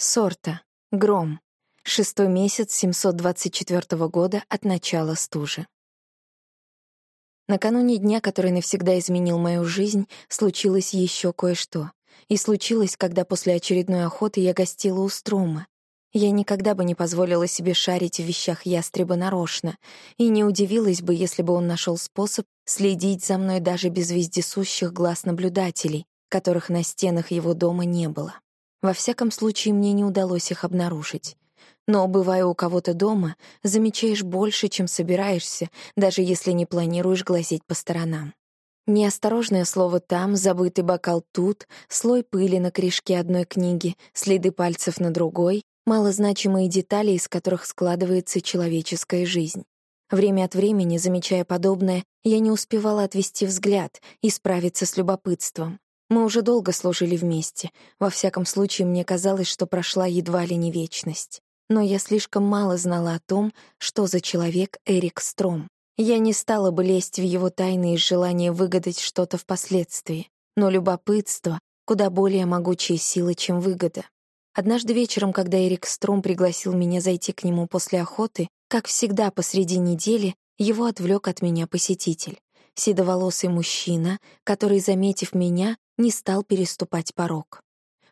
Сорта. Гром. Шестой месяц 724 года от начала стужи. Накануне дня, который навсегда изменил мою жизнь, случилось еще кое-что. И случилось, когда после очередной охоты я гостила у Струма. Я никогда бы не позволила себе шарить в вещах ястреба нарочно, и не удивилась бы, если бы он нашел способ следить за мной даже без вездесущих глаз наблюдателей, которых на стенах его дома не было. Во всяком случае, мне не удалось их обнаружить. Но, бывая у кого-то дома, замечаешь больше, чем собираешься, даже если не планируешь глазеть по сторонам. Неосторожное слово там, забытый бокал тут, слой пыли на корешке одной книги, следы пальцев на другой, малозначимые детали, из которых складывается человеческая жизнь. Время от времени, замечая подобное, я не успевала отвести взгляд и справиться с любопытством. Мы уже долго служили вместе. Во всяком случае, мне казалось, что прошла едва ли не вечность но я слишком мало знала о том, что за человек Эрик Стром. Я не стала бы лезть в его тайны из желания выгадать что-то впоследствии, но любопытство — куда более могучая сила, чем выгода. Однажды вечером, когда Эрик Стром пригласил меня зайти к нему после охоты, как всегда посреди недели, его отвлек от меня посетитель. Седоволосый мужчина, который, заметив меня, не стал переступать порог.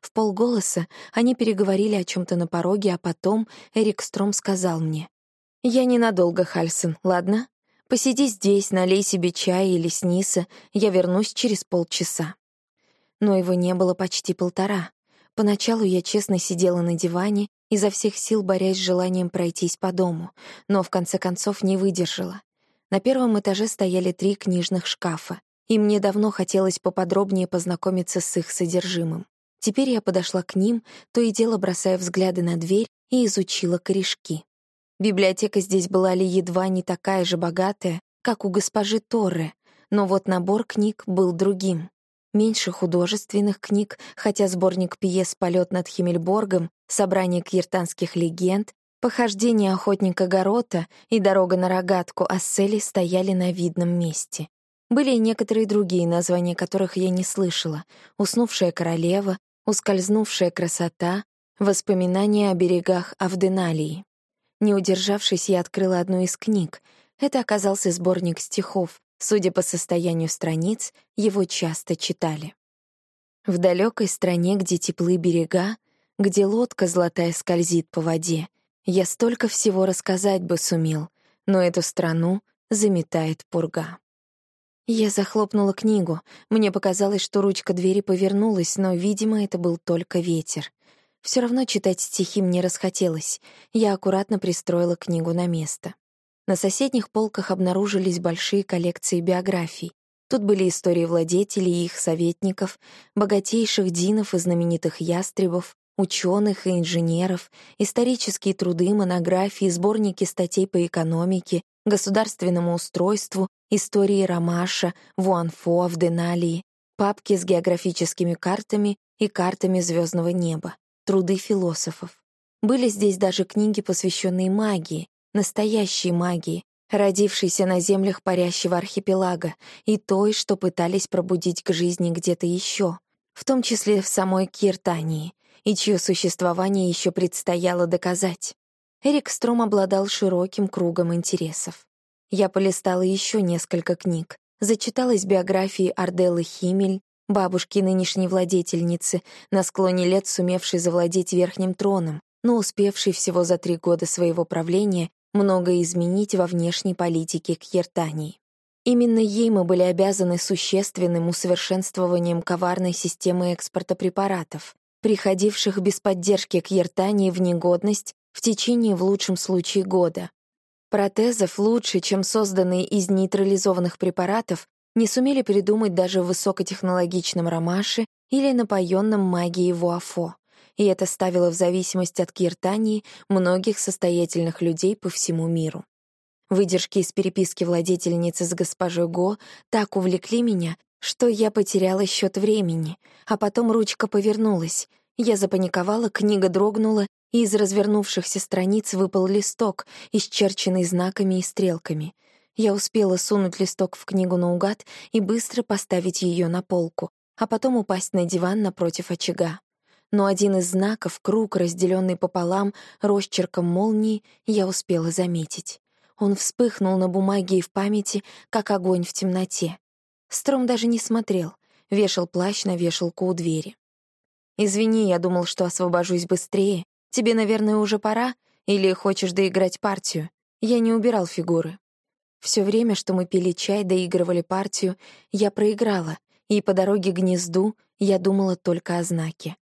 В полголоса они переговорили о чем то на пороге, а потом Эрик Стром сказал мне. «Я ненадолго, Хальсон, ладно? Посиди здесь, налей себе чая или сниса, я вернусь через полчаса». Но его не было почти полтора. Поначалу я честно сидела на диване, изо всех сил борясь с желанием пройтись по дому, но в конце концов не выдержала. На первом этаже стояли три книжных шкафа, и мне давно хотелось поподробнее познакомиться с их содержимым. Теперь я подошла к ним, то и дело бросая взгляды на дверь и изучила корешки. Библиотека здесь была ли едва не такая же богатая, как у госпожи Торре, но вот набор книг был другим. Меньше художественных книг, хотя сборник пьес «Полет над Химмельборгом», «Собрание киртанских легенд», «Похождение охотника Горота» и «Дорога на рогатку» Ассели стояли на видном месте. Были и некоторые другие названия, которых я не слышала. «Уснувшая королева», ускользнувшая красота, воспоминания о берегах Авденалии. Не удержавшись, я открыла одну из книг. Это оказался сборник стихов. Судя по состоянию страниц, его часто читали. В далекой стране, где теплы берега, где лодка золотая скользит по воде, я столько всего рассказать бы сумел, но эту страну заметает пурга. Я захлопнула книгу. Мне показалось, что ручка двери повернулась, но, видимо, это был только ветер. Все равно читать стихи мне расхотелось. Я аккуратно пристроила книгу на место. На соседних полках обнаружились большие коллекции биографий. Тут были истории владетелей и их советников, богатейших динов и знаменитых ястребов, ученых и инженеров, исторические труды, монографии, сборники статей по экономике, государственному устройству, истории Ромаша, Вуанфо, Авденалии, папки с географическими картами и картами звездного неба, труды философов. Были здесь даже книги, посвященные магии, настоящей магии, родившейся на землях парящего архипелага, и той, что пытались пробудить к жизни где-то еще, в том числе в самой Киртании, и чье существование еще предстояло доказать. Эрик Стром обладал широким кругом интересов. Я полистала еще несколько книг, зачиталась биографии Арделлы Химель, бабушки нынешней владетельницы, на склоне лет сумевшей завладеть верхним троном, но успевшей всего за три года своего правления многое изменить во внешней политике Кьертании. Именно ей мы были обязаны существенным усовершенствованием коварной системы экспорта препаратов, приходивших без поддержки Кьертании в негодность в течение в лучшем случае года. Протезов лучше, чем созданные из нейтрализованных препаратов, не сумели придумать даже в высокотехнологичном ромаше или напоенном магией Вуафо, и это ставило в зависимость от Киртании многих состоятельных людей по всему миру. Выдержки из переписки владетельницы с госпожой Го так увлекли меня, что я потеряла счет времени, а потом ручка повернулась. Я запаниковала, книга дрогнула, и из развернувшихся страниц выпал листок, исчерченный знаками и стрелками. Я успела сунуть листок в книгу наугад и быстро поставить ее на полку, а потом упасть на диван напротив очага. но один из знаков, круг, разделенный пополам росчерком молнии, я успела заметить. Он вспыхнул на бумаге и в памяти, как огонь в темноте. Стром даже не смотрел, вешал плащ на вешалку у двери. «Извини, я думал, что освобожусь быстрее. Тебе, наверное, уже пора? Или хочешь доиграть партию? Я не убирал фигуры». Все время, что мы пили чай, доигрывали партию, я проиграла, и по дороге к гнезду я думала только о знаке.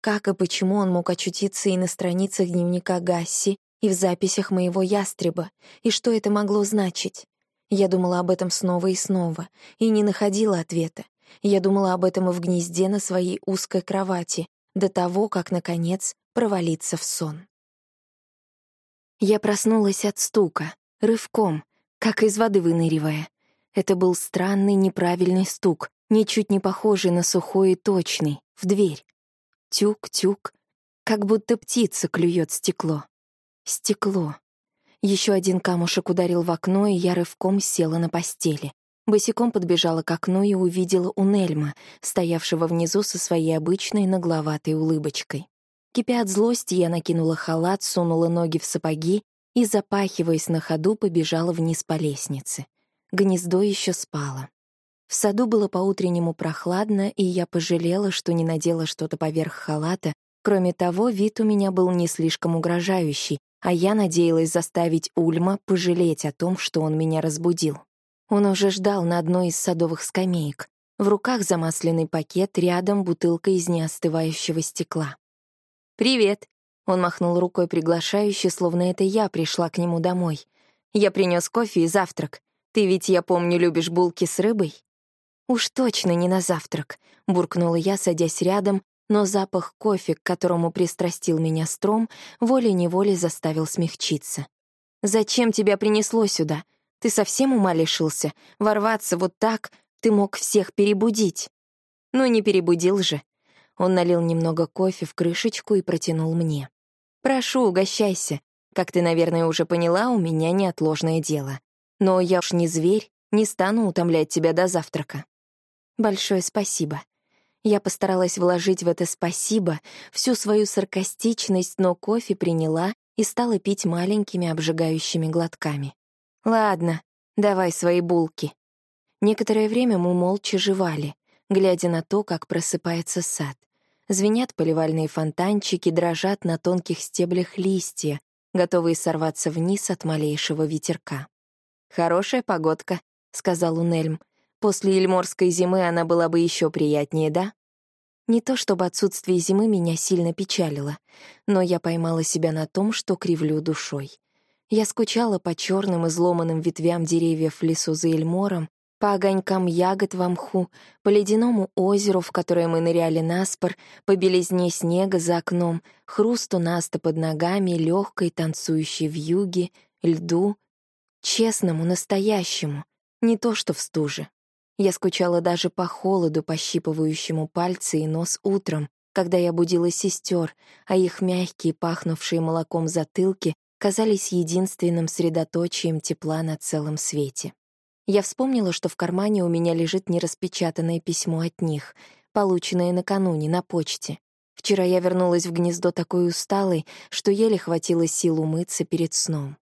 Как и почему он мог очутиться и на страницах дневника Гасси, и в записях моего ястреба, и что это могло значить? Я думала об этом снова и снова, и не находила ответа. Я думала об этом и в гнезде на своей узкой кровати, до того, как, наконец, провалиться в сон. Я проснулась от стука, рывком, как из воды выныривая. Это был странный, неправильный стук, ничуть не похожий на сухой и точный, в дверь. Тюк-тюк, как будто птица клюет стекло. Стекло. Еще один камушек ударил в окно, и я рывком села на постели. Босиком подбежала к окну и увидела Унельма, стоявшего внизу со своей обычной нагловатой улыбочкой. Кипя от злости, я накинула халат, сунула ноги в сапоги и, запахиваясь на ходу, побежала вниз по лестнице. Гнездо еще спало. В саду было по-утреннему прохладно, и я пожалела, что не надела что-то поверх халата. Кроме того, вид у меня был не слишком угрожающий, а я надеялась заставить Ульма пожалеть о том, что он меня разбудил. Он уже ждал на одной из садовых скамеек. В руках замасленный пакет, рядом бутылка из неостывающего стекла. «Привет!» — он махнул рукой приглашающе, словно это я пришла к нему домой. «Я принес кофе и завтрак. Ты ведь, я помню, любишь булки с рыбой?» «Уж точно не на завтрак», — буркнула я, садясь рядом, но запах кофе, к которому пристрастил меня Стром, волей-неволей заставил смягчиться. «Зачем тебя принесло сюда? Ты совсем ума лишился? Ворваться вот так? Ты мог всех перебудить». «Ну, не перебудил же». Он налил немного кофе в крышечку и протянул мне. «Прошу, угощайся. Как ты, наверное, уже поняла, у меня неотложное дело. Но я уж не зверь, не стану утомлять тебя до завтрака». «Большое спасибо», я постаралась вложить в это «спасибо» всю свою саркастичность, но кофе приняла и стала пить маленькими обжигающими глотками. «Ладно, давай свои булки». Некоторое время мы молча жевали, глядя на то, как просыпается сад. Звенят поливальные фонтанчики, дрожат на тонких стеблях листья, готовые сорваться вниз от малейшего ветерка. «Хорошая погодка», — сказал Унельм. После Ильморской зимы она была бы еще приятнее, да? Не то чтобы отсутствие зимы меня сильно печалило, но я поймала себя на том, что кривлю душой. Я скучала по черным изломанным ветвям деревьев в лесу за Эльмором, по огонькам ягод в мху, по ледяному озеру, в которое мы ныряли наспор, по белизне снега за окном, хрусту наста под ногами, легкой танцующей в юге, льду, честному, настоящему, не то что в стуже. Я скучала даже по холоду, пощипывающему пальцы и нос утром, когда я будила сестер, а их мягкие, пахнувшие молоком затылки казались единственным средоточием тепла на целом свете. Я вспомнила, что в кармане у меня лежит нераспечатанное письмо от них, полученное накануне на почте. Вчера я вернулась в гнездо такой усталой, что еле хватило сил умыться перед сном.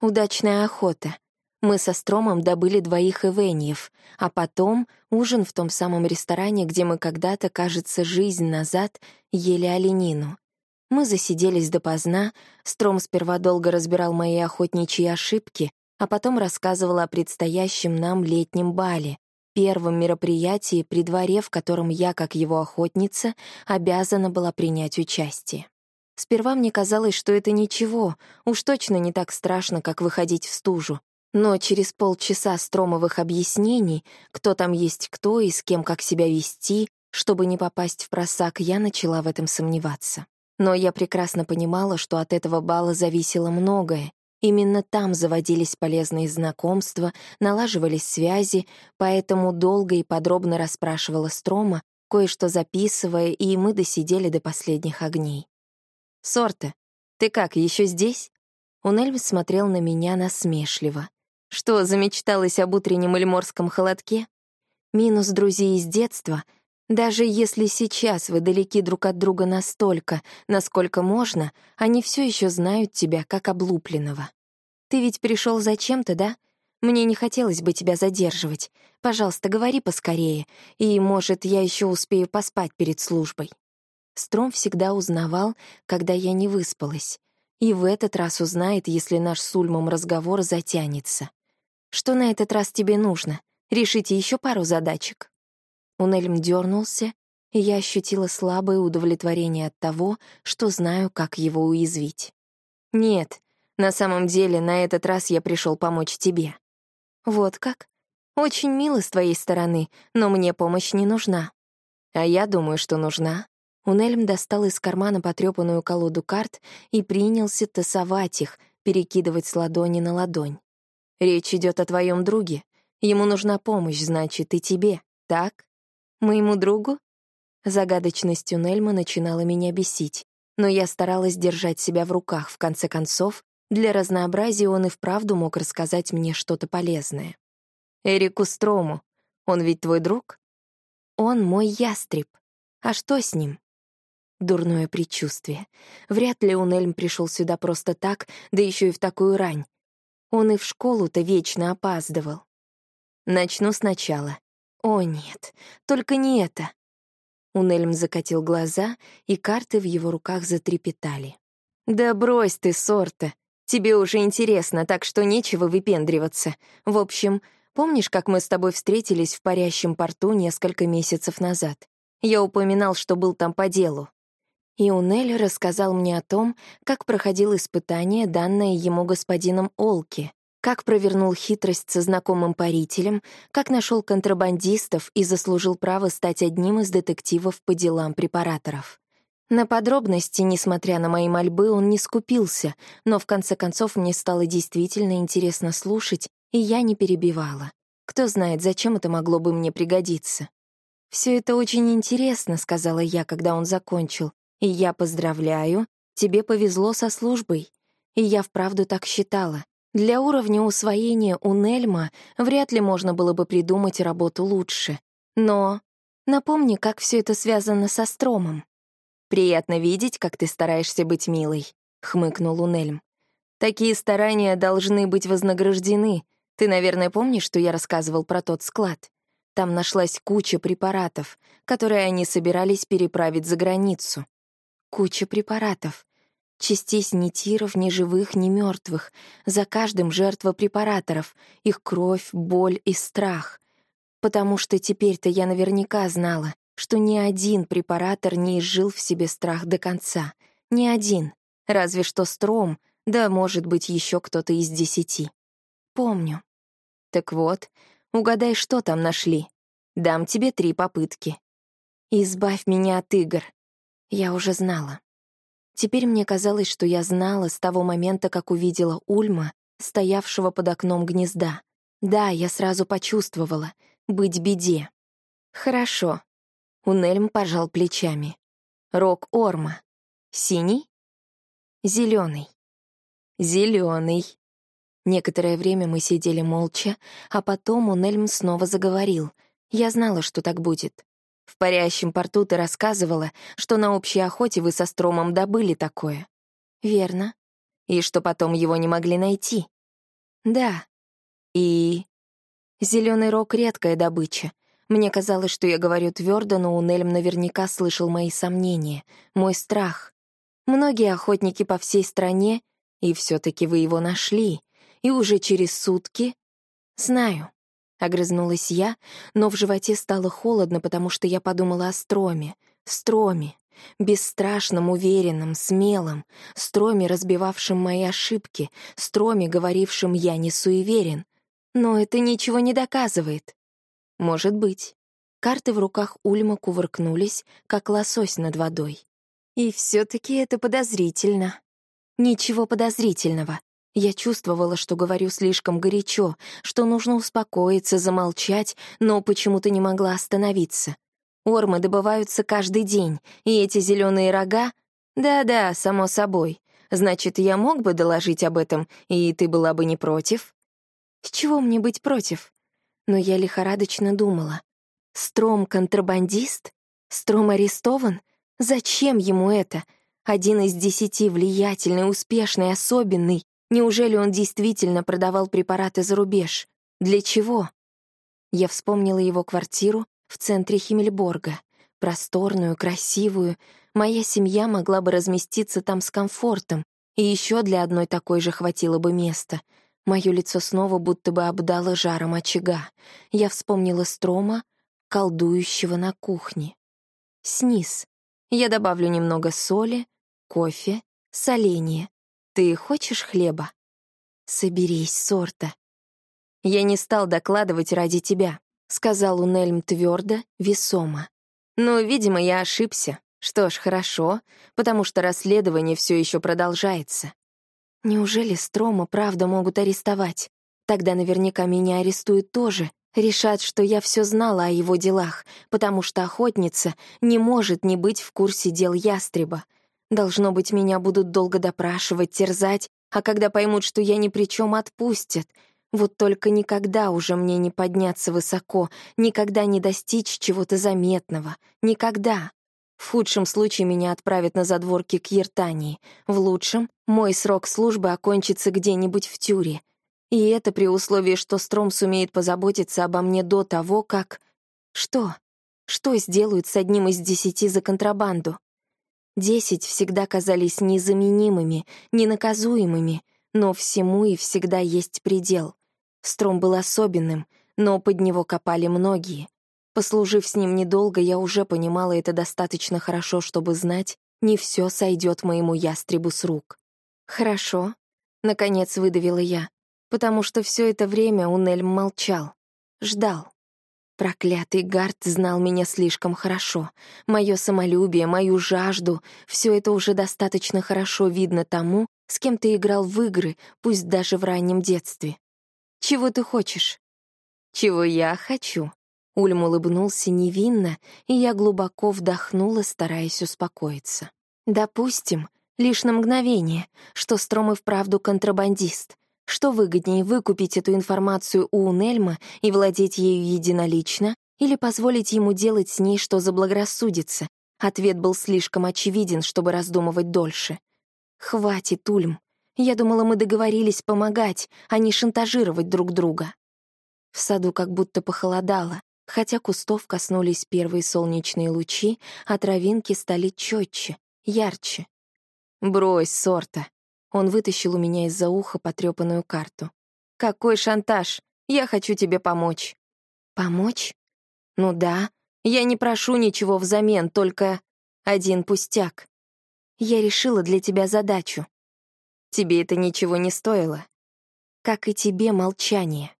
Удачная охота. Мы со Стромом добыли двоих эвеньев, а потом ужин в том самом ресторане, где мы когда-то, кажется, жизнь назад ели оленину. Мы засиделись допоздна, Стром сперва долго разбирал мои охотничьи ошибки, а потом рассказывал о предстоящем нам летнем бале, первом мероприятии при дворе, в котором я, как его охотница, обязана была принять участие. Сперва мне казалось, что это ничего, уж точно не так страшно, как выходить в стужу, но через полчаса стромовых объяснений, кто там есть кто и с кем как себя вести, чтобы не попасть в просак, я начала в этом сомневаться. Но я прекрасно понимала, что от этого бала зависело многое. Именно там заводились полезные знакомства, налаживались связи, поэтому долго и подробно расспрашивала Строма, кое-что записывая, и мы досидели до последних огней. «Сорта, ты как, еще здесь?» Унельм смотрел на меня насмешливо. Что, замечталась об утреннем эльморском холодке? Минус друзей из детства. Даже если сейчас вы далеки друг от друга настолько, насколько можно, они все еще знают тебя как облупленного. Ты ведь пришел зачем-то, да? Мне не хотелось бы тебя задерживать. Пожалуйста, говори поскорее, и, может, я еще успею поспать перед службой. Стром всегда узнавал, когда я не выспалась. И в этот раз узнает, если наш с Ульмом разговор затянется. Что на этот раз тебе нужно? Решите еще пару задачек. Унельм дернулся, и я ощутила слабое удовлетворение от того, что знаю, как его уязвить. «Нет, на самом деле на этот раз я пришел помочь тебе». «Вот как? Очень мило с твоей стороны, но мне помощь не нужна». «А я думаю, что нужна». Унельм достал из кармана потрепанную колоду карт и принялся тасовать их, перекидывать с ладони на ладонь. «Речь идет о твоем друге. Ему нужна помощь, значит, и тебе, так?» Моему другу? Загадочность Нельма начинала меня бесить, но я старалась держать себя в руках, в конце концов, для разнообразия он и вправду мог рассказать мне что-то полезное. «Эрику Строму, он ведь твой друг?» «Он мой ястреб. А что с ним?» Дурное предчувствие. Вряд ли Унельм пришел сюда просто так, да еще и в такую рань. Он и в школу-то вечно опаздывал. Начну сначала. О нет, только не это. Унельм закатил глаза, и карты в его руках затрепетали. «Да брось ты, Сорта. Тебе уже интересно, так что нечего выпендриваться. В общем, помнишь, как мы с тобой встретились в парящем порту несколько месяцев назад? Я упоминал, что был там по делу. И Унель рассказал мне о том, как проходил испытание, данное ему господином Олки, как провернул хитрость со знакомым парителем, как нашел контрабандистов и заслужил право стать одним из детективов по делам препараторов. На подробности, несмотря на мои мольбы, он не скупился, но в конце концов мне стало действительно интересно слушать, и я не перебивала. Кто знает, зачем это могло бы мне пригодиться. «Все это очень интересно», — сказала я, когда он закончил. «И я поздравляю, тебе повезло со службой». И я вправду так считала. Для уровня усвоения у Нельма вряд ли можно было бы придумать работу лучше. Но напомни, как все это связано со Стромом. «Приятно видеть, как ты стараешься быть милой», — хмыкнул Унельм. «Такие старания должны быть вознаграждены. Ты, наверное, помнишь, что я рассказывал про тот склад? Там нашлась куча препаратов, которые они собирались переправить за границу. Куча препаратов. Частись ни тиров, ни живых, ни мертвых. За каждым жертва препараторов, их кровь, боль и страх. Потому что теперь-то я наверняка знала, что ни один препаратор не изжил в себе страх до конца. Ни один. Разве что Стром, да, может быть, еще кто-то из десяти. Помню. Так вот, угадай, что там нашли. Дам тебе три попытки. Избавь меня от игр. Я уже знала. Теперь мне казалось, что я знала с того момента, как увидела Ульма, стоявшего под окном гнезда. Да, я сразу почувствовала. Быть беде. Хорошо. Унельм пожал плечами. Рок Орма. Синий? Зеленый. Зеленый. Некоторое время мы сидели молча, а потом Унельм снова заговорил. Я знала, что так будет. В парящем порту ты рассказывала, что на общей охоте вы со Стромом добыли такое. Верно. И что потом его не могли найти. Да. И... Зеленый рог — редкая добыча. Мне казалось, что я говорю твердо, но Унельм наверняка слышал мои сомнения, мой страх. Многие охотники по всей стране, и все таки вы его нашли, и уже через сутки... Знаю. Огрызнулась я, но в животе стало холодно, потому что я подумала о Строме. Строме. Бесстрашном, уверенном, смелом. Строме, разбивавшем мои ошибки. Строме, говорившем «я не суеверен». Но это ничего не доказывает. Может быть. Карты в руках Ульма кувыркнулись, как лосось над водой. И все таки это подозрительно. Ничего подозрительного. Я чувствовала, что говорю слишком горячо, что нужно успокоиться, замолчать, но почему-то не могла остановиться. Ормы добываются каждый день, и эти зеленые рога... Да-да, само собой. Значит, я мог бы доложить об этом, и ты была бы не против? С чего мне быть против? Но я лихорадочно думала. Стром — контрабандист? Стром арестован? Зачем ему это? Один из десяти влиятельный, успешный, особенный. Неужели он действительно продавал препараты за рубеж? Для чего? Я вспомнила его квартиру в центре Химмельборга. Просторную, красивую. Моя семья могла бы разместиться там с комфортом, и еще для одной такой же хватило бы места. Мое лицо снова будто бы обдало жаром очага. Я вспомнила Строма, колдующего на кухне. Сниз. Я добавлю немного соли, кофе, соленья. Ты хочешь хлеба? Соберись, сорта. Я не стал докладывать ради тебя, сказал Унельм твердо, весомо. Но, видимо, я ошибся. Что ж, хорошо, потому что расследование все еще продолжается. Неужели Строма правда могут арестовать? Тогда наверняка меня арестуют тоже. Решат, что я все знала о его делах, потому что охотница не может не быть в курсе дел ястреба. Должно быть, меня будут долго допрашивать, терзать, а когда поймут, что я ни при чем, отпустят. Вот только никогда уже мне не подняться высоко, никогда не достичь чего-то заметного. Никогда. В худшем случае меня отправят на задворки к Ертании. В лучшем — мой срок службы окончится где-нибудь в тюре. И это при условии, что Стром сумеет позаботиться обо мне до того, как... Что? Что сделают с одним из десяти за контрабанду? Десять всегда казались незаменимыми, ненаказуемыми, но всему и всегда есть предел. Стром был особенным, но под него копали многие. Послужив с ним недолго, я уже понимала это достаточно хорошо, чтобы знать, не все сойдет моему ястребу с рук. «Хорошо», — наконец выдавила я, потому что все это время Унельм молчал, ждал. Проклятый Гард знал меня слишком хорошо. Мое самолюбие, мою жажду — все это уже достаточно хорошо видно тому, с кем ты играл в игры, пусть даже в раннем детстве. Чего ты хочешь? Чего я хочу? Ульм улыбнулся невинно, и я глубоко вдохнула, стараясь успокоиться. «Допустим, лишь на мгновение, что Стром и вправду контрабандист. Что выгоднее, выкупить эту информацию у Унельма и владеть ею единолично, или позволить ему делать с ней, что заблагорассудится? Ответ был слишком очевиден, чтобы раздумывать дольше. «Хватит, Ульм. Я думала, мы договорились помогать, а не шантажировать друг друга». В саду как будто похолодало, Хотя кустов коснулись первые солнечные лучи, а травинки стали четче, ярче. «Брось, сорта!» Он вытащил у меня из-за уха потрепанную карту. «Какой шантаж! Я хочу тебе помочь!» «Помочь? Ну да. Я не прошу ничего взамен, только один пустяк. Я решила для тебя задачу. Тебе это ничего не стоило. Как и тебе молчание.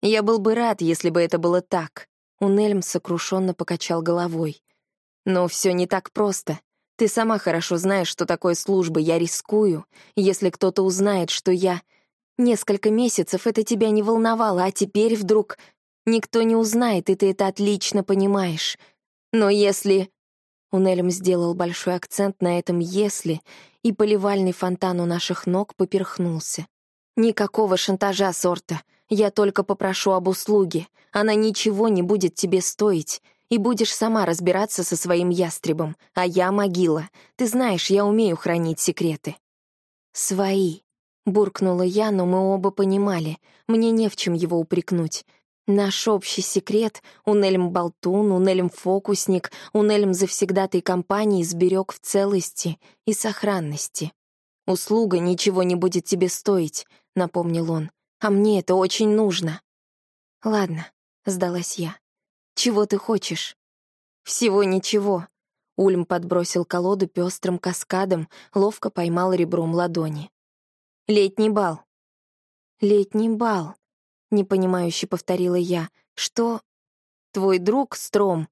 Я был бы рад, если бы это было так. Унельм сокрушенно покачал головой. Но все не так просто. Ты сама хорошо знаешь, что такое служба. Я рискую. Если кто-то узнает, что я... Несколько месяцев это тебя не волновало, а теперь вдруг... Никто не узнает, и ты это отлично понимаешь. Но если... Унельм сделал большой акцент на этом «если», и поливальный фонтан у наших ног поперхнулся. Никакого шантажа сорта. Я только попрошу об услуге. Она ничего не будет тебе стоить. И будешь сама разбираться со своим ястребом. А я могила. Ты знаешь, я умею хранить секреты». «Свои», — буркнула я, но мы оба понимали. Мне не в чем его упрекнуть. Наш общий секрет — Унельм Болтун, Унельм Фокусник, Унельм Завсегдатой компании сберег в целости и сохранности. «Услуга ничего не будет тебе стоить», — напомнил он а мне это очень нужно. Ладно, сдалась я. Чего ты хочешь? Всего ничего. Ульм подбросил колоду пестрым каскадом, ловко поймал ребром ладони. Летний бал. Летний бал. Непонимающе повторила я. Что? Твой друг Стром.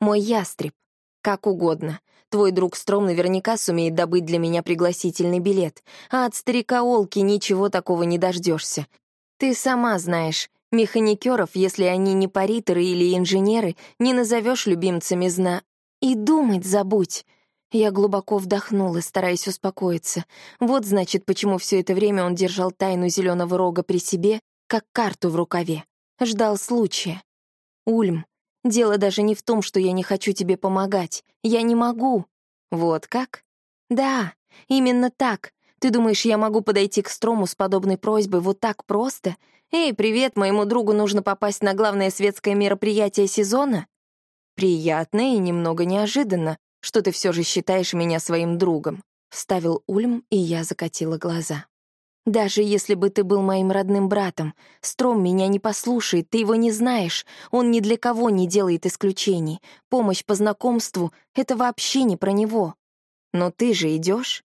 Мой ястреб. Как угодно. Твой друг Стром наверняка сумеет добыть для меня пригласительный билет, а от старика Олки ничего такого не дождешься. Ты сама знаешь, механикеров, если они не париторы или инженеры, не назовешь любимцами зна. И думать забудь. Я глубоко вдохнула, стараясь успокоиться. Вот значит, почему все это время он держал тайну зеленого рога при себе, как карту в рукаве. Ждал случая. Ульм, Дело даже не в том, что я не хочу тебе помогать. Я не могу. Вот как? Да, именно так. Ты думаешь, я могу подойти к Строму с подобной просьбой вот так просто? Эй, привет, моему другу нужно попасть на главное светское мероприятие сезона? Приятно и немного неожиданно, что ты все же считаешь меня своим другом. Вставил Ульм, и я закатила глаза. Даже если бы ты был моим родным братом, Стром меня не послушает, ты его не знаешь, он ни для кого не делает исключений. Помощь по знакомству — это вообще не про него. Но ты же идешь?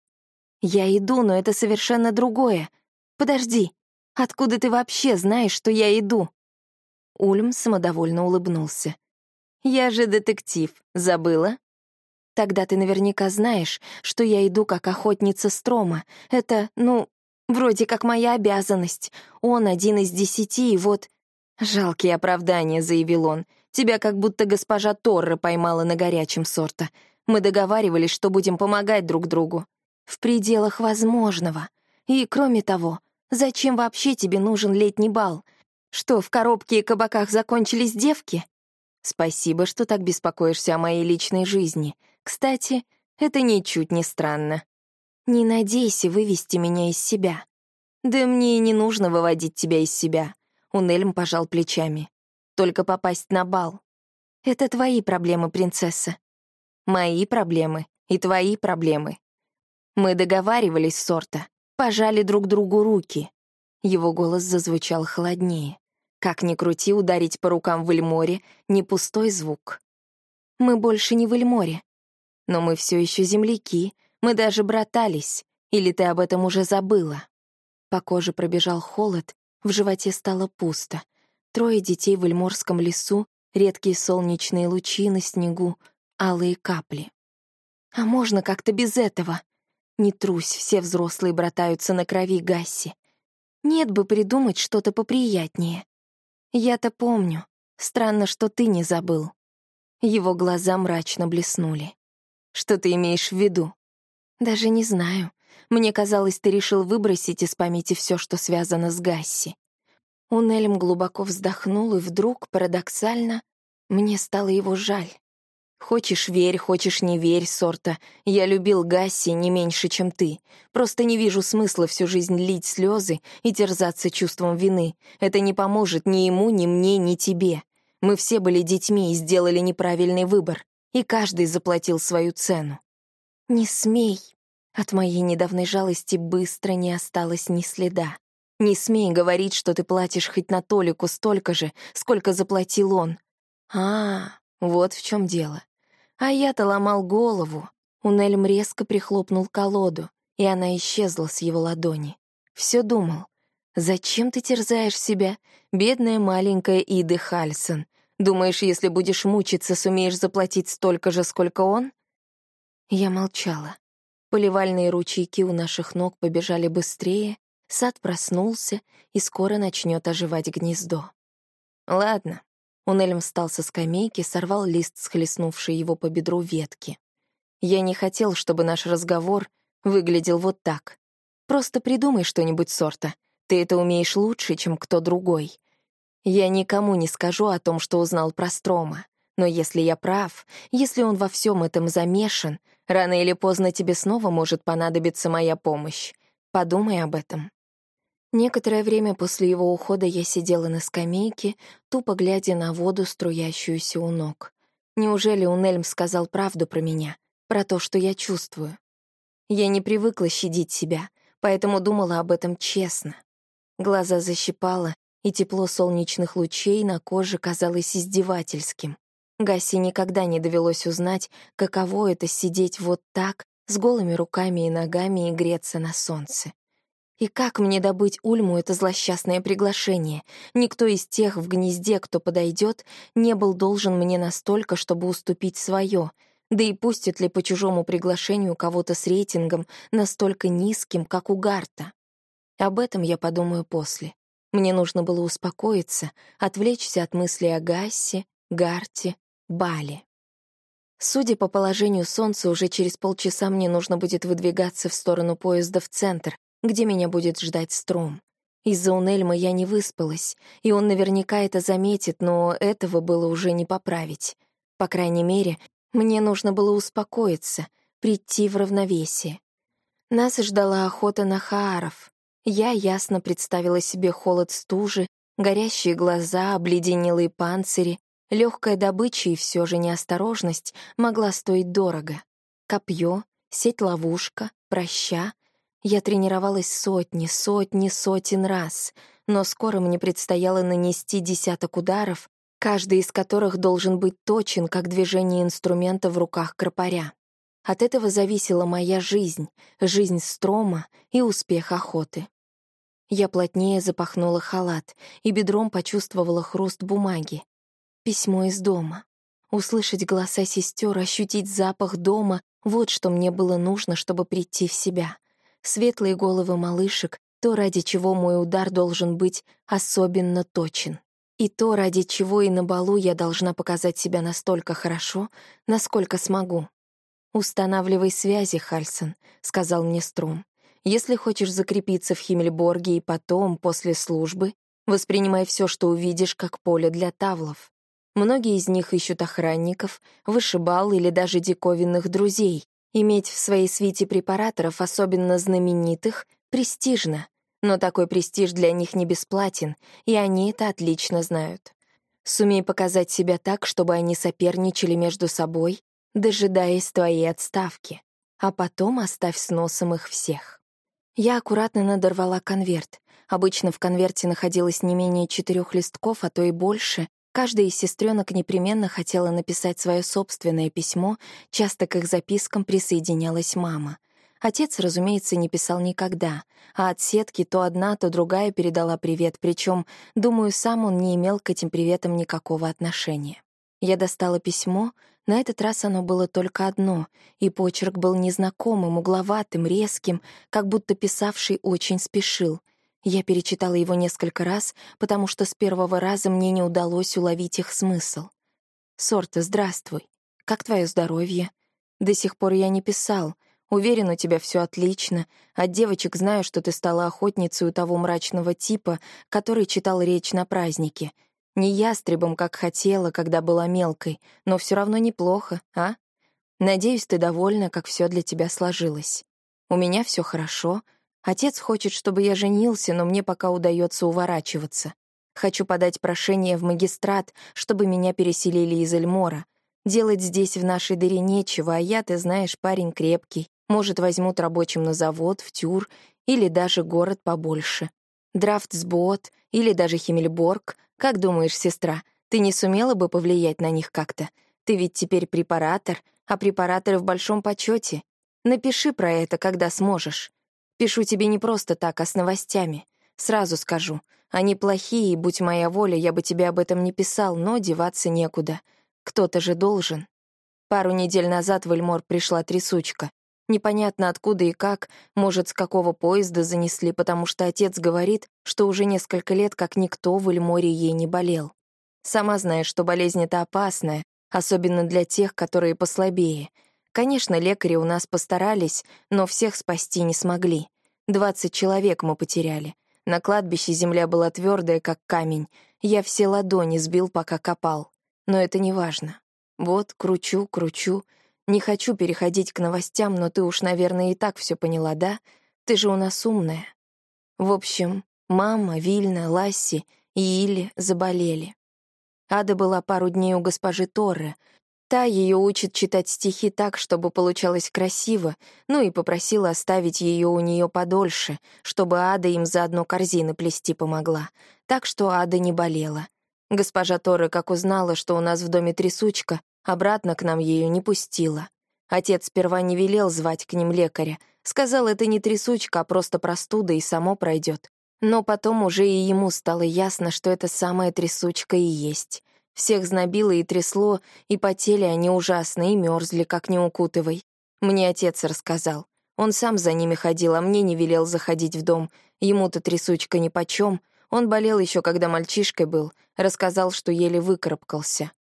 Я иду, но это совершенно другое. Подожди, откуда ты вообще знаешь, что я иду? Ульм самодовольно улыбнулся. Я же детектив, забыла? Тогда ты наверняка знаешь, что я иду как охотница Строма. Это, ну, Вроде как моя обязанность. Он один из десяти, и вот... «Жалкие оправдания», — заявил он. «Тебя как будто госпожа Торра поймала на горячем сорта. Мы договаривались, что будем помогать друг другу. В пределах возможного. И, кроме того, зачем вообще тебе нужен летний бал? Что, в коробке и кабаках закончились девки? Спасибо, что так беспокоишься о моей личной жизни. Кстати, это ничуть не странно. Не надейся вывести меня из себя. Да мне и не нужно выводить тебя из себя. Унельм пожал плечами. Только попасть на бал. Это твои проблемы, принцесса. Мои проблемы и твои проблемы. Мы договаривались, Сорта, пожали друг другу руки. Его голос зазвучал холоднее. Как ни крути, ударить по рукам в Эльморе — не пустой звук. Мы больше не в Эльморе. Но мы все еще земляки, мы даже братались, или ты об этом уже забыла?» По коже пробежал холод, в животе стало пусто. Трое детей в Эльморском лесу, редкие солнечные лучи на снегу, алые капли. «А можно как-то без этого?» Не трусь, все взрослые братаются на крови Гасси. Нет бы придумать что-то поприятнее. Я-то помню. Странно, что ты не забыл. Его глаза мрачно блеснули. Что ты имеешь в виду? Даже не знаю. Мне казалось, ты решил выбросить из памяти все, что связано с Гасси. Унельм глубоко вздохнул, и вдруг, парадоксально, мне стало его жаль. Хочешь — верь, хочешь — не верь, сорта. Я любил Гасси не меньше, чем ты. Просто не вижу смысла всю жизнь лить слезы и терзаться чувством вины. Это не поможет ни ему, ни мне, ни тебе. Мы все были детьми и сделали неправильный выбор, и каждый заплатил свою цену. «Не смей!» От моей недавней жалости быстро не осталось ни следа. «Не смей говорить, что ты платишь хоть на Толику столько же, сколько заплатил он». «А, вот в чем дело. А я-то ломал голову». Унельм резко прихлопнул колоду, и она исчезла с его ладони. Все думал. «Зачем ты терзаешь себя, бедная маленькая Иды Хальсон? Думаешь, если будешь мучиться, сумеешь заплатить столько же, сколько он?» Я молчала. Поливальные ручейки у наших ног побежали быстрее, сад проснулся и скоро начнет оживать гнездо. Ладно. Унельм встал со скамейки, сорвал лист, схлестнувший его по бедру ветки. Я не хотел, чтобы наш разговор выглядел вот так. Просто придумай что-нибудь сорта. Ты это умеешь лучше, чем кто другой. Я никому не скажу о том, что узнал про Строма. Но если я прав, если он во всем этом замешан, рано или поздно тебе снова может понадобиться моя помощь. Подумай об этом. Некоторое время после его ухода я сидела на скамейке, тупо глядя на воду, струящуюся у ног. Неужели Унельм сказал правду про меня, про то, что я чувствую? Я не привыкла щадить себя, поэтому думала об этом честно. Глаза защипало, и тепло солнечных лучей на коже казалось издевательским. Гаси никогда не довелось узнать, каково это сидеть вот так, с голыми руками и ногами и греться на солнце. И как мне добыть Ульму это злосчастное приглашение? Никто из тех в гнезде, кто подойдет, не был должен мне настолько, чтобы уступить свое. Да и пустят ли по чужому приглашению кого-то с рейтингом настолько низким, как у Гарта? Об этом я подумаю после. Мне нужно было успокоиться, отвлечься от мыслей о Гассе, Гарте, Бали. Судя по положению солнца, уже через полчаса мне нужно будет выдвигаться в сторону поезда в центр, где меня будет ждать стром. Из-за Унельма я не выспалась, и он наверняка это заметит, но этого было уже не поправить. По крайней мере, мне нужно было успокоиться, прийти в равновесие. Нас ждала охота на хааров. Я ясно представила себе холод стужи, горящие глаза, обледенелые панцири, легкая добыча и все же неосторожность могла стоить дорого. Копье, сеть-ловушка, проща. Я тренировалась сотни, сотни, сотен раз, но скоро мне предстояло нанести десяток ударов, каждый из которых должен быть точен, как движение инструмента в руках кропаря. От этого зависела моя жизнь, жизнь Строма и успех охоты. Я плотнее запахнула халат и бедром почувствовала хруст бумаги. Письмо из дома. Услышать голоса сестер, ощутить запах дома — вот что мне было нужно, чтобы прийти в себя. Светлые головы малышек — то, ради чего мой удар должен быть особенно точен. И то, ради чего и на балу я должна показать себя настолько хорошо, насколько смогу. «Устанавливай связи, Хальсон», — сказал мне Стром. «Если хочешь закрепиться в Химмельборге и потом, после службы, воспринимай все, что увидишь, как поле для тавлов. Многие из них ищут охранников, вышибал или даже диковинных друзей. Иметь в своей свите препараторов, особенно знаменитых, престижно — но такой престиж для них не бесплатен, и они это отлично знают. Сумей показать себя так, чтобы они соперничали между собой, дожидаясь твоей отставки, а потом оставь с носом их всех. Я аккуратно надорвала конверт. Обычно в конверте находилось не менее четырех листков, а то и больше. Каждая из сестренок непременно хотела написать свое собственное письмо, часто к их запискам присоединялась мама — Отец, разумеется, не писал никогда, а от сетки то одна, то другая передала привет, причем, думаю, сам он не имел к этим приветам никакого отношения. Я достала письмо, на этот раз оно было только одно, и почерк был незнакомым, угловатым, резким, как будто писавший очень спешил. Я перечитала его несколько раз, потому что с первого раза мне не удалось уловить их смысл. «Сорта, здравствуй. Как твое здоровье? До сих пор я не писал — Уверен, у тебя все отлично. От девочек знаю, что ты стала охотницей у того мрачного типа, который читал речь на празднике. Не ястребом, как хотела, когда была мелкой, но все равно неплохо, а? Надеюсь, ты довольна, как все для тебя сложилось. У меня все хорошо. Отец хочет, чтобы я женился, но мне пока удается уворачиваться. Хочу подать прошение в магистрат, чтобы меня переселили из Эльмора. Делать здесь в нашей дыре нечего, а я, ты знаешь, парень крепкий. Может, возьмут рабочим на завод, в тюр или даже город побольше. Драфтсбот или даже Химмельборг. Как думаешь, сестра, ты не сумела бы повлиять на них как-то? Ты ведь теперь препаратор, а препараторы в большом почете. Напиши про это, когда сможешь. Пишу тебе не просто так, а с новостями. Сразу скажу, они плохие, и, будь моя воля, я бы тебе об этом не писал, но деваться некуда. Кто-то же должен. Пару недель назад в Эльмор пришла трясучка. Непонятно откуда и как, может, с какого поезда занесли, потому что отец говорит, что уже несколько лет как никто в Эльморе ей не болел. Сама знаешь, что болезнь эта опасная, особенно для тех, которые послабее. Конечно, лекари у нас постарались, но всех спасти не смогли. Двадцать человек мы потеряли. На кладбище земля была твердая, как камень. Я все ладони сбил, пока копал. Но это не важно. Вот, кручу, кручу — не хочу переходить к новостям, но ты уж, наверное, и так все поняла, да? Ты же у нас умная. В общем, мама, Вильна, Ласси и Или заболели. Ада была пару дней у госпожи Торре. Та ее учит читать стихи так, чтобы получалось красиво, ну и попросила оставить ее у нее подольше, чтобы Ада им заодно корзины плести помогла. Так что Ада не болела. Госпожа Торре, как узнала, что у нас в доме трясучка, Обратно к нам ее не пустила. Отец сперва не велел звать к ним лекаря. Сказал, это не трясучка, а просто простуда, и само пройдет. Но потом уже и ему стало ясно, что это самая трясучка и есть. Всех знобило и трясло, и потели они ужасно, и мерзли, как не укутывай. Мне отец рассказал. Он сам за ними ходил, а мне не велел заходить в дом. Ему-то трясучка нипочем. Он болел еще, когда мальчишкой был. Рассказал, что еле выкарабкался.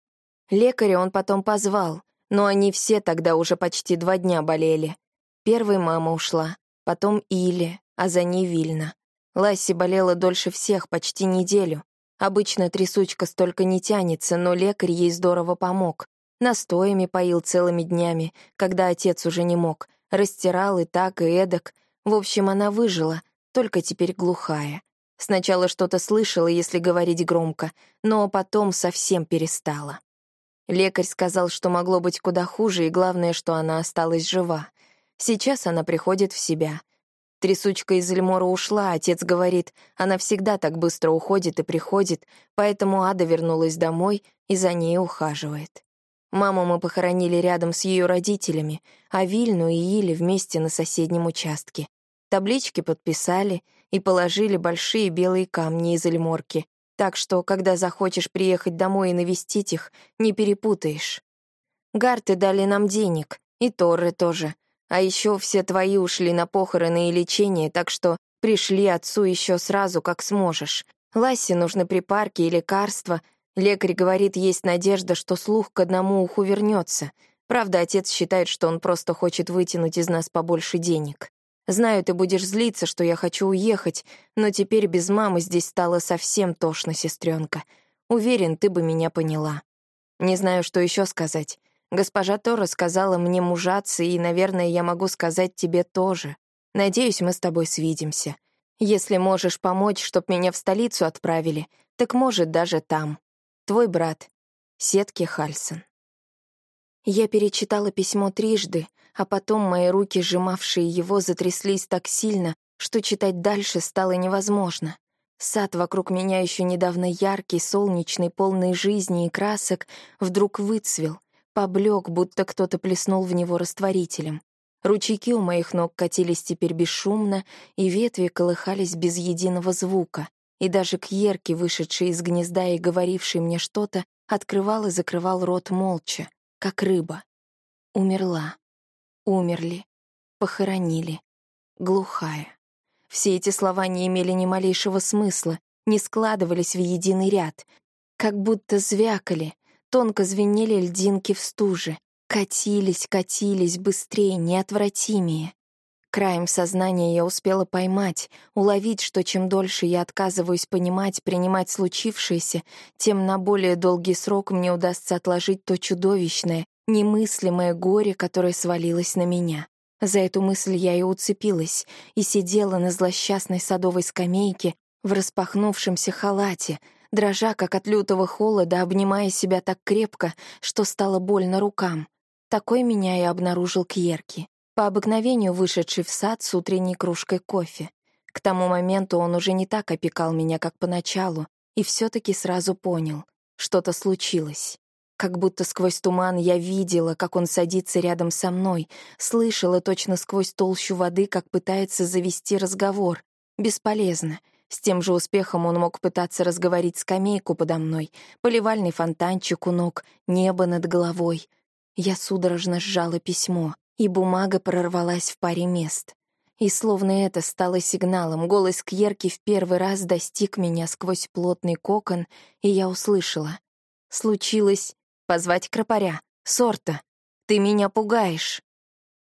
Лекаря он потом позвал, но они все тогда уже почти два дня болели. Первой мама ушла, потом Или, а за ней Вильна. Ласси болела дольше всех, почти неделю. Обычно трясучка столько не тянется, но лекарь ей здорово помог. Настоями поил целыми днями, когда отец уже не мог. Растирал и так, и эдак. В общем, она выжила, только теперь глухая. Сначала что-то слышала, если говорить громко, но потом совсем перестала. Лекарь сказал, что могло быть куда хуже, и главное, что она осталась жива. Сейчас она приходит в себя. Трясучка из Эльмора ушла, отец говорит, она всегда так быстро уходит и приходит, поэтому Ада вернулась домой и за ней ухаживает. Маму мы похоронили рядом с ее родителями, а Вильну и Или вместе на соседнем участке. Таблички подписали и положили большие белые камни из Эльморки, так что, когда захочешь приехать домой и навестить их, не перепутаешь. Гарты дали нам денег, и Торры тоже. А еще все твои ушли на похороны и лечение, так что пришли отцу еще сразу, как сможешь. Лассе нужны припарки и лекарства. Лекарь говорит, есть надежда, что слух к одному уху вернется. Правда, отец считает, что он просто хочет вытянуть из нас побольше денег. Знаю, ты будешь злиться, что я хочу уехать, но теперь без мамы здесь стало совсем тошно, сестренка. Уверен, ты бы меня поняла. Не знаю, что еще сказать. Госпожа Тора сказала мне мужаться, и, наверное, я могу сказать тебе тоже. Надеюсь, мы с тобой свидимся. Если можешь помочь, чтоб меня в столицу отправили, так, может, даже там. Твой брат, Сетки Хальсон. Я перечитала письмо трижды, а потом мои руки, сжимавшие его, затряслись так сильно, что читать дальше стало невозможно. Сад вокруг меня еще недавно яркий, солнечный, полный жизни и красок, вдруг выцвел, поблек, будто кто-то плеснул в него растворителем. Ручейки у моих ног катились теперь бесшумно, и ветви колыхались без единого звука, и даже Кьерки, вышедший из гнезда и говоривший мне что-то, открывал и закрывал рот молча, как рыба. Умерла. Умерли. Похоронили. Глухая. Все эти слова не имели ни малейшего смысла, не складывались в единый ряд, как будто звякали, тонко звенели льдинки в стуже, катились, катились быстрее, неотвратимее. Краем сознания я успела поймать, уловить, что чем дольше я отказываюсь понимать, принимать случившееся, тем на более долгий срок мне удастся отложить то чудовищное, немыслимое горе, которое свалилось на меня. За эту мысль я и уцепилась, и сидела на злосчастной садовой скамейке в распахнувшемся халате, дрожа, как от лютого холода, обнимая себя так крепко, что стало больно рукам. Такой меня и обнаружил Кьерки по обыкновению вышедший в сад с утренней кружкой кофе. К тому моменту он уже не так опекал меня, как поначалу, и все таки сразу понял — что-то случилось. Как будто сквозь туман я видела, как он садится рядом со мной, слышала точно сквозь толщу воды, как пытается завести разговор. Бесполезно. С тем же успехом он мог пытаться разговорить скамейку подо мной, поливальный фонтанчик у ног, небо над головой. Я судорожно сжала письмо и бумага прорвалась в паре мест. И словно это стало сигналом, голос Кьерки в первый раз достиг меня сквозь плотный кокон, и я услышала. «Случилось позвать кропаря, сорта. Ты меня пугаешь».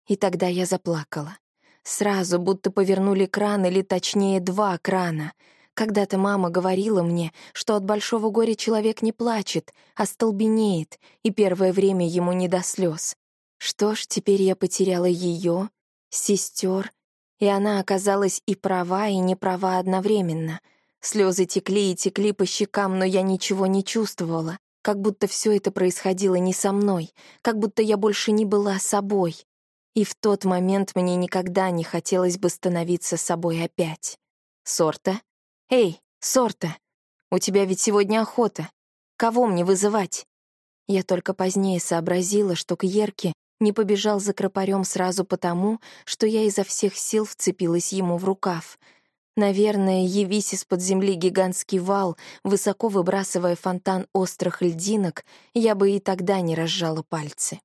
И тогда я заплакала. Сразу будто повернули кран, или точнее два крана. Когда-то мама говорила мне, что от большого горя человек не плачет, а столбенеет, и первое время ему не до слез. Что ж, теперь я потеряла ее, сестер, и она оказалась и права, и не права одновременно. Слезы текли и текли по щекам, но я ничего не чувствовала, как будто все это происходило не со мной, как будто я больше не была собой. И в тот момент мне никогда не хотелось бы становиться собой опять. Сорта? Эй, Сорта, у тебя ведь сегодня охота. Кого мне вызывать? Я только позднее сообразила, что к Ерке не побежал за кропарем сразу потому, что я изо всех сил вцепилась ему в рукав. Наверное, явись из-под земли гигантский вал, высоко выбрасывая фонтан острых льдинок, я бы и тогда не разжала пальцы.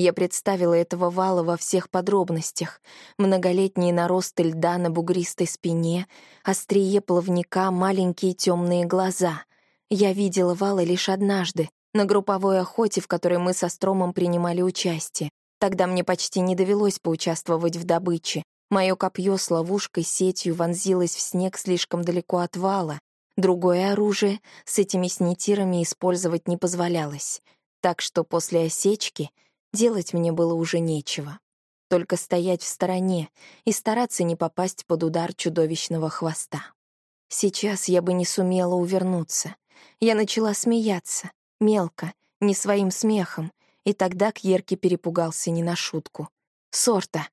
Я представила этого вала во всех подробностях. Многолетние наросты льда на бугристой спине, острие плавника, маленькие темные глаза. Я видела вала лишь однажды, на групповой охоте, в которой мы со Стромом принимали участие. Тогда мне почти не довелось поучаствовать в добыче, Мое копье с ловушкой сетью вонзилось в снег слишком далеко от вала. Другое оружие с этими снитирами использовать не позволялось. Так что после осечки делать мне было уже нечего. Только стоять в стороне и стараться не попасть под удар чудовищного хвоста. Сейчас я бы не сумела увернуться. Я начала смеяться, мелко, не своим смехом, и тогда Кьерки перепугался не на шутку. «Сорта!»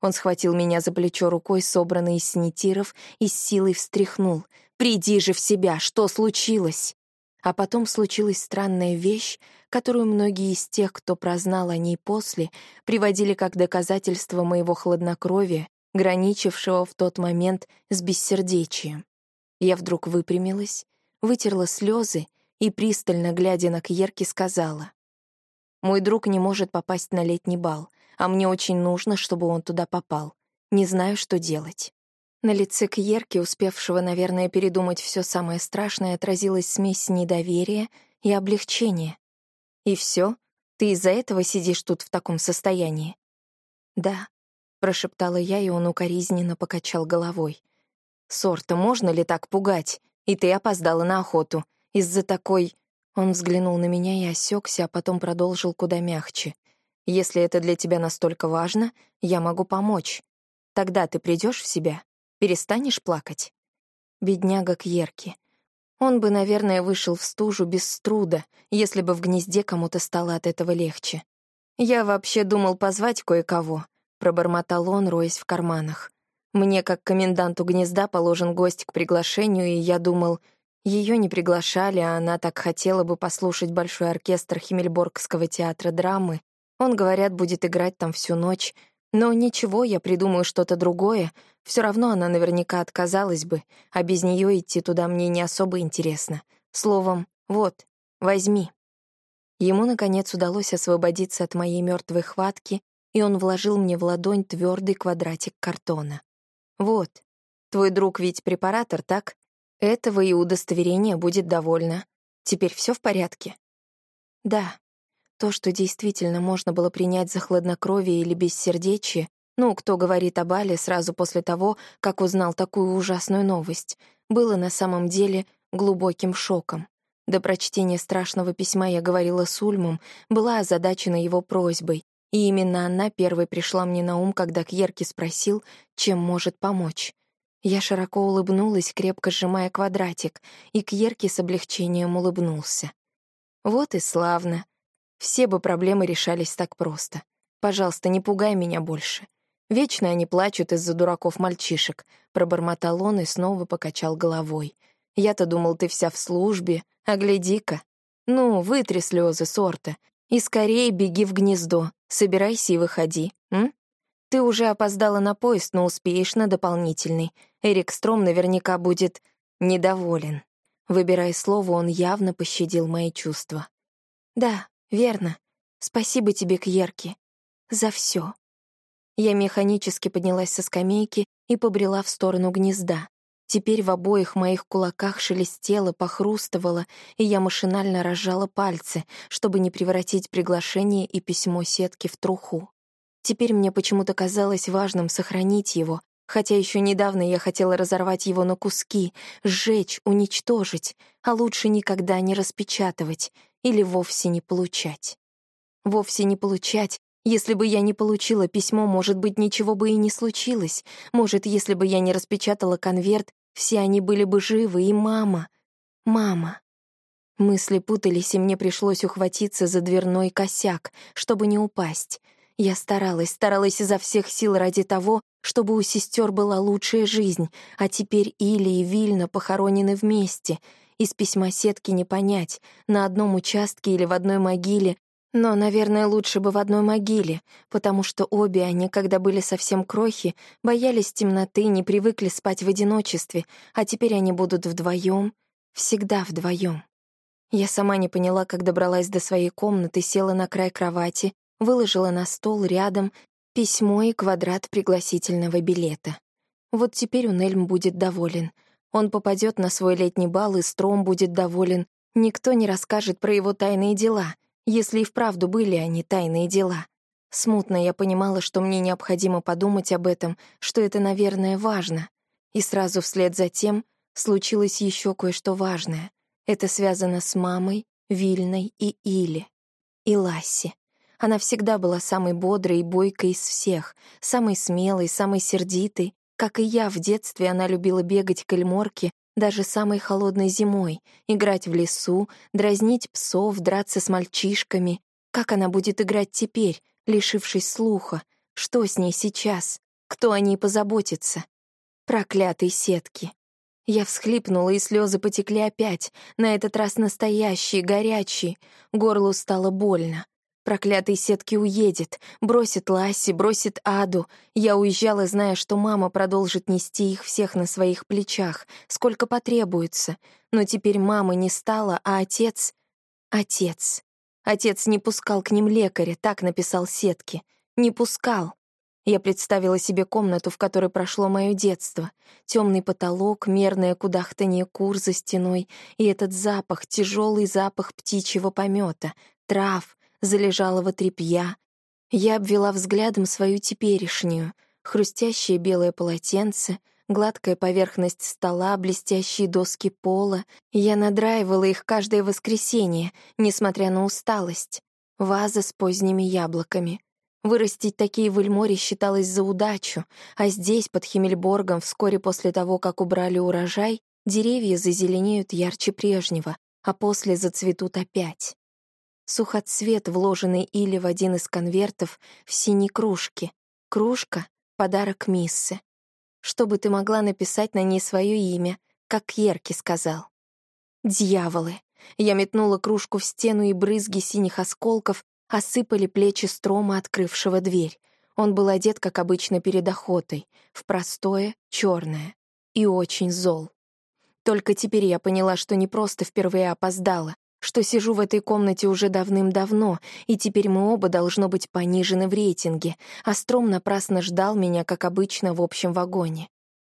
Он схватил меня за плечо рукой, собранной из снитиров, и с силой встряхнул. «Приди же в себя! Что случилось?» А потом случилась странная вещь, которую многие из тех, кто прознал о ней после, приводили как доказательство моего хладнокровия, граничившего в тот момент с бессердечием. Я вдруг выпрямилась, вытерла слезы и, пристально глядя на Кьерки, сказала. «Мой друг не может попасть на летний бал, а мне очень нужно, чтобы он туда попал. Не знаю, что делать». На лице Кьерки, успевшего, наверное, передумать все самое страшное, отразилась смесь недоверия и облегчения. «И все? Ты из-за этого сидишь тут в таком состоянии?» «Да», — прошептала я, и он укоризненно покачал головой. «Сорта, можно ли так пугать? И ты опоздала на охоту. Из-за такой...» Он взглянул на меня и осекся, а потом продолжил куда мягче. «Если это для тебя настолько важно, я могу помочь. Тогда ты придешь в себя?» Перестанешь плакать?» Бедняга Кьерки. Он бы, наверное, вышел в стужу без труда, если бы в гнезде кому-то стало от этого легче. «Я вообще думал позвать кое-кого», — пробормотал он, роясь в карманах. «Мне, как коменданту гнезда, положен гость к приглашению, и я думал, ее не приглашали, а она так хотела бы послушать большой оркестр Химмельборгского театра драмы. Он, говорят, будет играть там всю ночь, но ничего, я придумаю что-то другое. Все равно она наверняка отказалась бы, а без нее идти туда мне не особо интересно. Словом, вот, возьми. Ему, наконец, удалось освободиться от моей мертвой хватки, и он вложил мне в ладонь твердый квадратик картона. «Вот, твой друг ведь препаратор, так? Этого и удостоверения будет довольно. Теперь все в порядке?» «Да», то, что действительно можно было принять за хладнокровие или бессердечие, ну, кто говорит об Але сразу после того, как узнал такую ужасную новость, было на самом деле глубоким шоком. До прочтения страшного письма я говорила с Ульмом, была озадачена его просьбой, и именно она первой пришла мне на ум, когда Кьерки спросил, чем может помочь. Я широко улыбнулась, крепко сжимая квадратик, и Кьерки с облегчением улыбнулся. «Вот и славно. Все бы проблемы решались так просто. Пожалуйста, не пугай меня больше. Вечно они плачут из-за дураков-мальчишек», — пробормотал он и снова покачал головой. «Я-то думал, ты вся в службе, а гляди-ка. Ну, вытри слезы сорта и скорее беги в гнездо, собирайся и выходи, м? Ты уже опоздала на поезд, но успеешь на дополнительный. Эрик Стром наверняка будет недоволен». Выбирая слово, он явно пощадил мои чувства. «Да, Верно. Спасибо тебе, Кьерки. За все. Я механически поднялась со скамейки и побрела в сторону гнезда. Теперь в обоих моих кулаках шелестело, похрустывало, и я машинально разжала пальцы, чтобы не превратить приглашение и письмо сетки в труху. Теперь мне почему-то казалось важным сохранить его, хотя еще недавно я хотела разорвать его на куски, сжечь, уничтожить, а лучше никогда не распечатывать, или вовсе не получать. Вовсе не получать. Если бы я не получила письмо, может быть, ничего бы и не случилось. Может, если бы я не распечатала конверт, все они были бы живы, и мама. Мама. Мысли путались, и мне пришлось ухватиться за дверной косяк, чтобы не упасть. Я старалась, старалась изо всех сил ради того, чтобы у сестер была лучшая жизнь, а теперь Или и Вильна похоронены вместе, из письма сетки не понять, на одном участке или в одной могиле, но, наверное, лучше бы в одной могиле, потому что обе они, когда были совсем крохи, боялись темноты, не привыкли спать в одиночестве, а теперь они будут вдвоем, всегда вдвоем. Я сама не поняла, как добралась до своей комнаты, села на край кровати, выложила на стол рядом письмо и квадрат пригласительного билета. Вот теперь Унельм будет доволен — он попадет на свой летний бал, и Стром будет доволен. Никто не расскажет про его тайные дела, если и вправду были они тайные дела. Смутно я понимала, что мне необходимо подумать об этом, что это, наверное, важно. И сразу вслед за тем случилось еще кое-что важное. Это связано с мамой, Вильной и Или. И Ласси. Она всегда была самой бодрой и бойкой из всех, самой смелой, самой сердитой. Как и я в детстве, она любила бегать к эльморке даже самой холодной зимой, играть в лесу, дразнить псов, драться с мальчишками. Как она будет играть теперь, лишившись слуха? Что с ней сейчас? Кто о ней позаботится? Проклятые сетки. Я всхлипнула, и слезы потекли опять, на этот раз настоящие, горячие. Горлу стало больно. Проклятый сетки уедет, бросит Ласси, бросит Аду. Я уезжала, зная, что мама продолжит нести их всех на своих плечах, сколько потребуется. Но теперь мамы не стало, а отец... Отец. Отец не пускал к ним лекаря, так написал Сетки. Не пускал. Я представила себе комнату, в которой прошло мое детство. Темный потолок, мерное кудахтанье кур за стеной и этот запах, тяжелый запах птичьего помета, трав, залежалого тряпья. Я обвела взглядом свою теперешнюю, хрустящее белое полотенце, гладкая поверхность стола, блестящие доски пола. Я надраивала их каждое воскресенье, несмотря на усталость. Ваза с поздними яблоками — Вырастить такие в Эльморе считалось за удачу, а здесь, под Химмельборгом, вскоре после того, как убрали урожай, деревья зазеленеют ярче прежнего, а после зацветут опять. Сухоцвет, вложенный или в один из конвертов, в синей кружке. Кружка — подарок Миссы. Чтобы ты могла написать на ней свое имя, как Кьерки сказал. Дьяволы! Я метнула кружку в стену, и брызги синих осколков осыпали плечи Строма, открывшего дверь. Он был одет, как обычно, перед охотой, в простое, черное и очень зол. Только теперь я поняла, что не просто впервые опоздала, что сижу в этой комнате уже давным-давно, и теперь мы оба должно быть понижены в рейтинге, а Стром напрасно ждал меня, как обычно, в общем вагоне.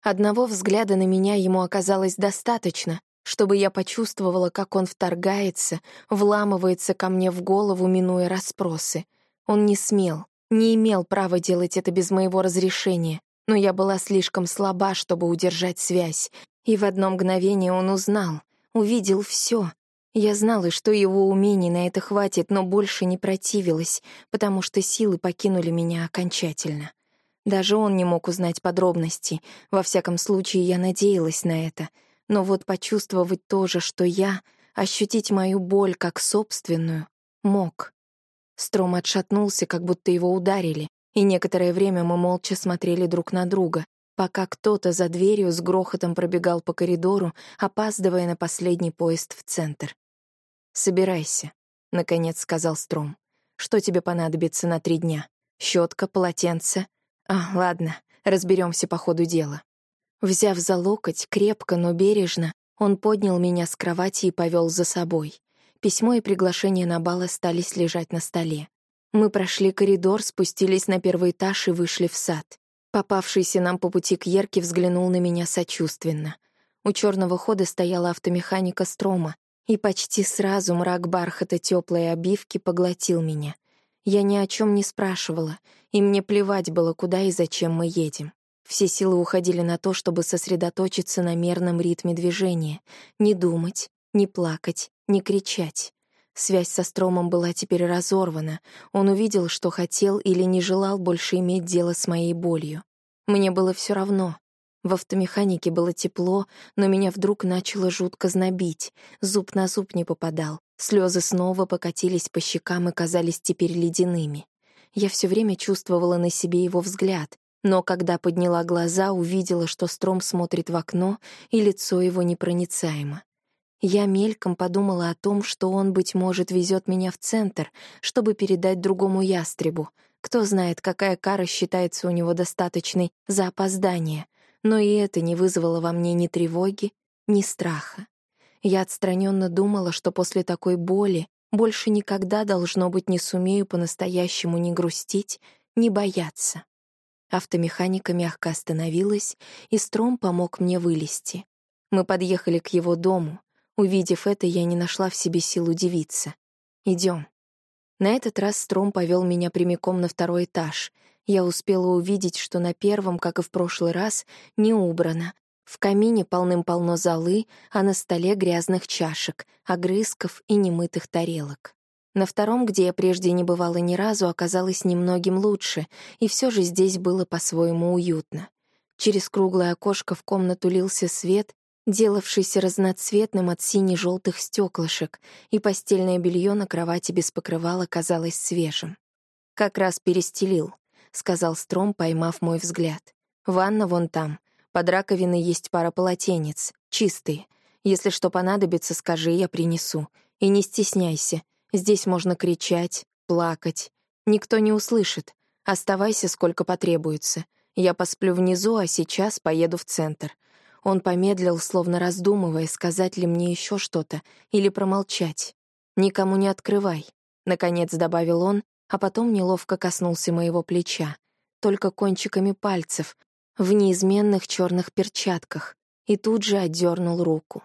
Одного взгляда на меня ему оказалось достаточно, чтобы я почувствовала, как он вторгается, вламывается ко мне в голову, минуя расспросы. Он не смел, не имел права делать это без моего разрешения, но я была слишком слаба, чтобы удержать связь, и в одно мгновение он узнал, увидел все. Я знала, что его умений на это хватит, но больше не противилась, потому что силы покинули меня окончательно. Даже он не мог узнать подробностей, во всяком случае, я надеялась на это — но вот почувствовать то же, что я, ощутить мою боль как собственную, мог. Стром отшатнулся, как будто его ударили, и некоторое время мы молча смотрели друг на друга, пока кто-то за дверью с грохотом пробегал по коридору, опаздывая на последний поезд в центр. «Собирайся», — наконец сказал Стром. «Что тебе понадобится на три дня? Щетка, полотенце? А, ладно, разберемся по ходу дела». Взяв за локоть, крепко, но бережно, он поднял меня с кровати и повел за собой. Письмо и приглашение на бал остались лежать на столе. Мы прошли коридор, спустились на первый этаж и вышли в сад. Попавшийся нам по пути к Ерке взглянул на меня сочувственно. У черного хода стояла автомеханика Строма, и почти сразу мрак бархата теплой обивки поглотил меня. Я ни о чем не спрашивала, и мне плевать было, куда и зачем мы едем. Все силы уходили на то, чтобы сосредоточиться на мерном ритме движения, не думать, не плакать, не кричать. Связь со Стромом была теперь разорвана. Он увидел, что хотел или не желал больше иметь дело с моей болью. Мне было все равно. В автомеханике было тепло, но меня вдруг начало жутко знобить. Зуб на зуб не попадал. Слезы снова покатились по щекам и казались теперь ледяными. Я все время чувствовала на себе его взгляд, но когда подняла глаза, увидела, что Стром смотрит в окно, и лицо его непроницаемо. Я мельком подумала о том, что он, быть может, везет меня в центр, чтобы передать другому ястребу. Кто знает, какая кара считается у него достаточной за опоздание. Но и это не вызвало во мне ни тревоги, ни страха. Я отстраненно думала, что после такой боли больше никогда, должно быть, не сумею по-настоящему ни грустить, ни бояться. Автомеханика мягко остановилась, и Стром помог мне вылезти. Мы подъехали к его дому. Увидев это, я не нашла в себе сил удивиться. Идем. На этот раз Стром повел меня прямиком на второй этаж. Я успела увидеть, что на первом, как и в прошлый раз, не убрано. В камине полным-полно золы, а на столе грязных чашек, огрызков и немытых тарелок. На втором, где я прежде не бывала ни разу, оказалось немногим лучше, и все же здесь было по-своему уютно. Через круглое окошко в комнату лился свет, делавшийся разноцветным от сине-желтых стеклышек, и постельное белье на кровати без покрывала казалось свежим. «Как раз перестелил», — сказал Стром, поймав мой взгляд. «Ванна вон там. Под раковиной есть пара полотенец, чистые. Если что понадобится, скажи, я принесу. И не стесняйся, Здесь можно кричать, плакать. Никто не услышит. Оставайся, сколько потребуется. Я посплю внизу, а сейчас поеду в центр. Он помедлил, словно раздумывая, сказать ли мне еще что-то или промолчать. «Никому не открывай», — наконец добавил он, а потом неловко коснулся моего плеча, только кончиками пальцев, в неизменных черных перчатках, и тут же отдернул руку.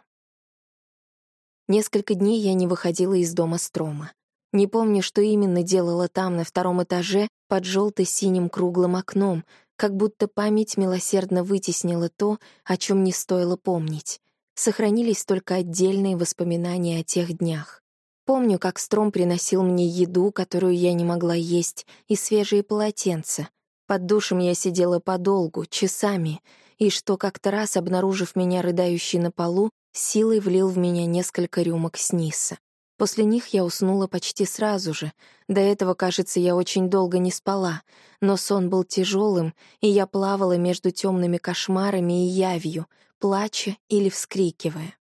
Несколько дней я не выходила из дома Строма. Не помню, что именно делала там, на втором этаже, под желто-синим круглым окном, как будто память милосердно вытеснила то, о чем не стоило помнить. Сохранились только отдельные воспоминания о тех днях. Помню, как Стром приносил мне еду, которую я не могла есть, и свежие полотенца. Под душем я сидела подолгу, часами, и что как-то раз, обнаружив меня рыдающей на полу, силой влил в меня несколько рюмок снисса. После них я уснула почти сразу же. До этого, кажется, я очень долго не спала, но сон был тяжелым, и я плавала между темными кошмарами и явью, плача или вскрикивая.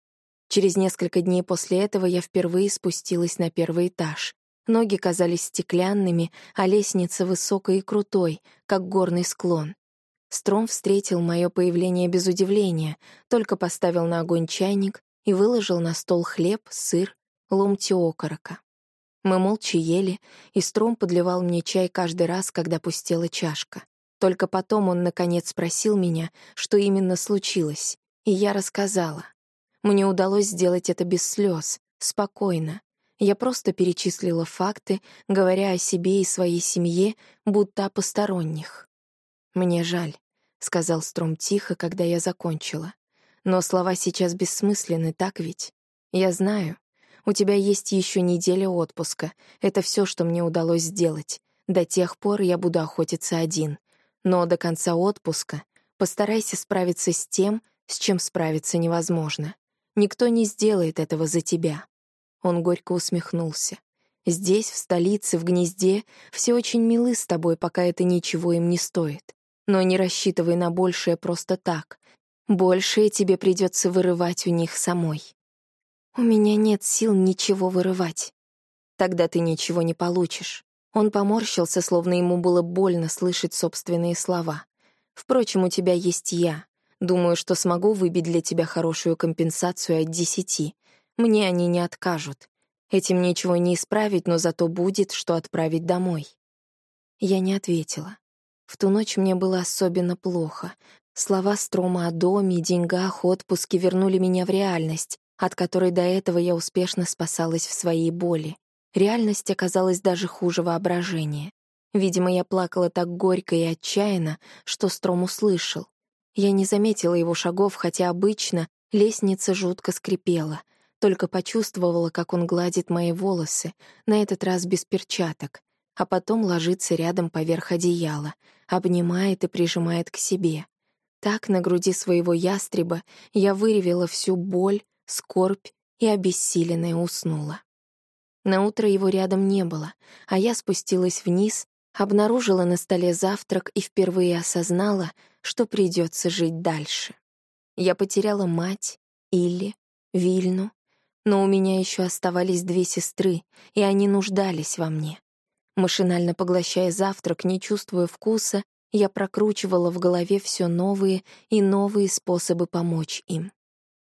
Через несколько дней после этого я впервые спустилась на первый этаж. Ноги казались стеклянными, а лестница высокой и крутой, как горный склон. Стром встретил мое появление без удивления, только поставил на огонь чайник и выложил на стол хлеб, сыр, ломти окорока. Мы молча ели, и Стром подливал мне чай каждый раз, когда пустела чашка. Только потом он, наконец, спросил меня, что именно случилось, и я рассказала. Мне удалось сделать это без слез, спокойно. Я просто перечислила факты, говоря о себе и своей семье, будто о посторонних. Мне жаль. — сказал Стром тихо, когда я закончила. «Но слова сейчас бессмысленны, так ведь? Я знаю. У тебя есть еще неделя отпуска. Это все, что мне удалось сделать. До тех пор я буду охотиться один. Но до конца отпуска постарайся справиться с тем, с чем справиться невозможно. Никто не сделает этого за тебя». Он горько усмехнулся. «Здесь, в столице, в гнезде, все очень милы с тобой, пока это ничего им не стоит. Но не рассчитывай на большее просто так. Большее тебе придется вырывать у них самой. У меня нет сил ничего вырывать. Тогда ты ничего не получишь. Он поморщился, словно ему было больно слышать собственные слова. Впрочем, у тебя есть я. Думаю, что смогу выбить для тебя хорошую компенсацию от десяти. Мне они не откажут. Этим ничего не исправить, но зато будет, что отправить домой. Я не ответила. В ту ночь мне было особенно плохо. Слова Строма о доме, деньгах, отпуске вернули меня в реальность, от которой до этого я успешно спасалась в своей боли. Реальность оказалась даже хуже воображения. Видимо, я плакала так горько и отчаянно, что Стром услышал. Я не заметила его шагов, хотя обычно лестница жутко скрипела. Только почувствовала, как он гладит мои волосы, на этот раз без перчаток а потом ложится рядом поверх одеяла, обнимает и прижимает к себе. Так на груди своего ястреба я выревела всю боль, скорбь и обессиленная уснула. На утро его рядом не было, а я спустилась вниз, обнаружила на столе завтрак и впервые осознала, что придется жить дальше. Я потеряла мать, Илли, Вильну, но у меня еще оставались две сестры, и они нуждались во мне. Машинально поглощая завтрак, не чувствуя вкуса, я прокручивала в голове все новые и новые способы помочь им.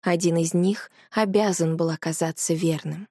Один из них обязан был оказаться верным.